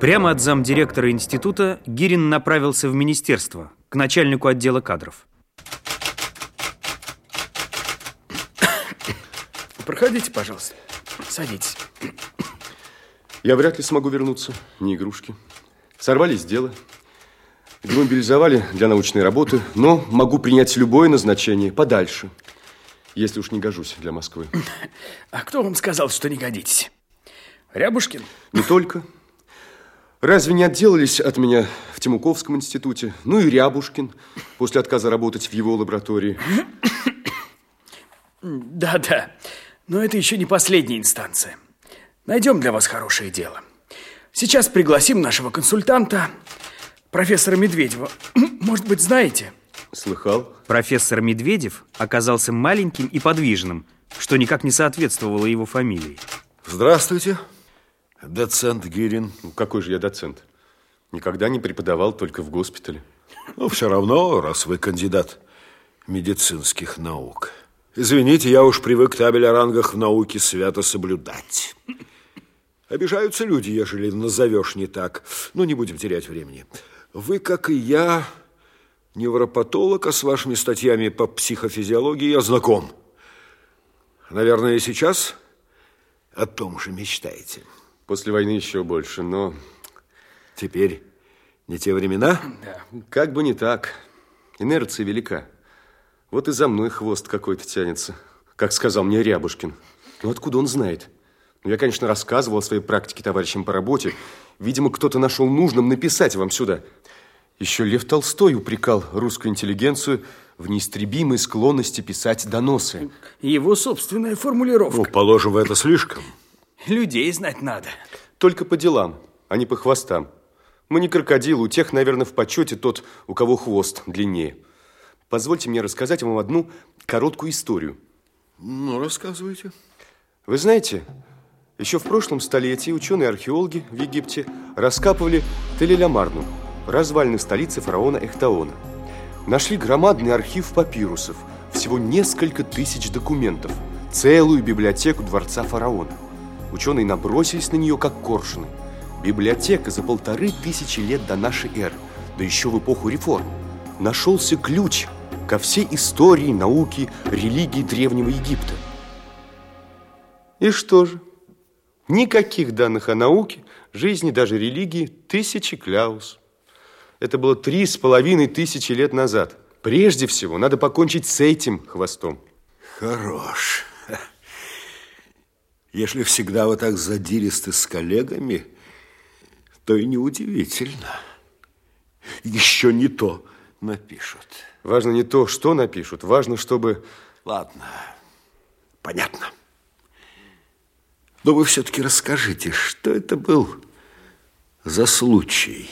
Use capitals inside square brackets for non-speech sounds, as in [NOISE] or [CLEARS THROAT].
Прямо от замдиректора института Гирин направился в министерство, к начальнику отдела кадров. Проходите, пожалуйста. Садитесь. Я вряд ли смогу вернуться. Не игрушки. Сорвались с дела. Демобилизовали для научной работы, но могу принять любое назначение подальше, если уж не гожусь для Москвы. А кто вам сказал, что не годитесь? Рябушкин? Не только. Разве не отделались от меня в Тимуковском институте? Ну и Рябушкин после отказа работать в его лаборатории. Да-да, но это еще не последняя инстанция. Найдем для вас хорошее дело. Сейчас пригласим нашего консультанта, профессора Медведева. [CLEARS THROAT] Может быть, знаете? Слыхал. Профессор Медведев оказался маленьким и подвижным, что никак не соответствовало его фамилии. Здравствуйте, доцент Гирин. Ну, какой же я доцент? Никогда не преподавал, только в госпитале. Ну, все равно, раз вы кандидат медицинских наук. Извините, я уж привык табель о рангах в науке свято соблюдать. Обижаются люди, ежели назовешь не так. Ну, не будем терять времени. Вы, как и я, невропатолог, а с вашими статьями по психофизиологии я знаком. Наверное, сейчас о том же мечтаете. После войны еще больше, но... Теперь не те времена? Да. Как бы не так. Инерция велика. Вот и за мной хвост какой-то тянется, как сказал мне Рябушкин. Ну, откуда он знает? Ну, я, конечно, рассказывал о своей практике товарищам по работе. Видимо, кто-то нашел нужным написать вам сюда. Еще Лев Толстой упрекал русскую интеллигенцию в неистребимой склонности писать доносы. Его собственная формулировка. Ну, положим, это слишком. Людей знать надо. Только по делам, а не по хвостам. Мы не крокодилы, у тех, наверное, в почете тот, у кого хвост длиннее. Позвольте мне рассказать вам одну короткую историю. Ну, рассказывайте. Вы знаете, еще в прошлом столетии ученые-археологи в Египте раскапывали Телелямарну, развалины столицы фараона Эхтаона. Нашли громадный архив папирусов, всего несколько тысяч документов, целую библиотеку дворца фараона. Ученые набросились на нее, как коршуны. Библиотека за полторы тысячи лет до нашей эры, да еще в эпоху реформ. Нашелся ключ ко всей истории, науке, религии Древнего Египта. И что же? Никаких данных о науке, жизни, даже религии, тысячи кляус. Это было три с половиной тысячи лет назад. Прежде всего, надо покончить с этим хвостом. Хорош. Если всегда вы так задиристы с коллегами, то и неудивительно. Еще не то напишут. Важно не то, что напишут, важно, чтобы... Ладно, понятно. Но вы все-таки расскажите, что это был за случай?